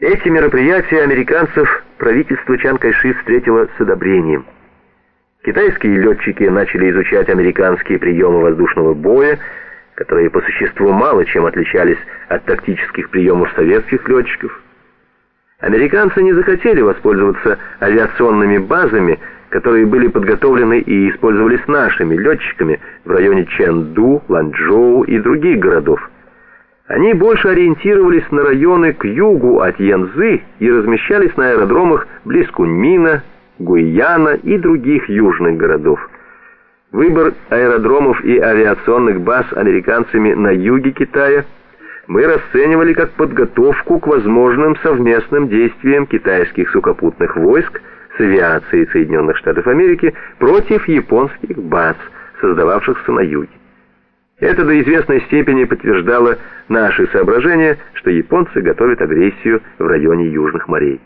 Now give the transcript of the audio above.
Эти мероприятия американцев правительство Чан встретило с одобрением. Китайские летчики начали изучать американские приемы воздушного боя, которые по существу мало чем отличались от тактических приемов советских летчиков. Американцы не захотели воспользоваться авиационными базами, которые были подготовлены и использовались нашими летчиками в районе Чэнду, Ланчжоу и других городов. Они больше ориентировались на районы к югу от Янзы и размещались на аэродромах близ Куньмина, Гуйяна и других южных городов. Выбор аэродромов и авиационных баз американцами на юге Китая мы расценивали как подготовку к возможным совместным действиям китайских сухопутных войск с авиацией Соединенных Штатов Америки против японских баз, создававшихся на юге. Это до известной степени подтверждало наши соображения, что японцы готовят агрессию в районе Южных морей.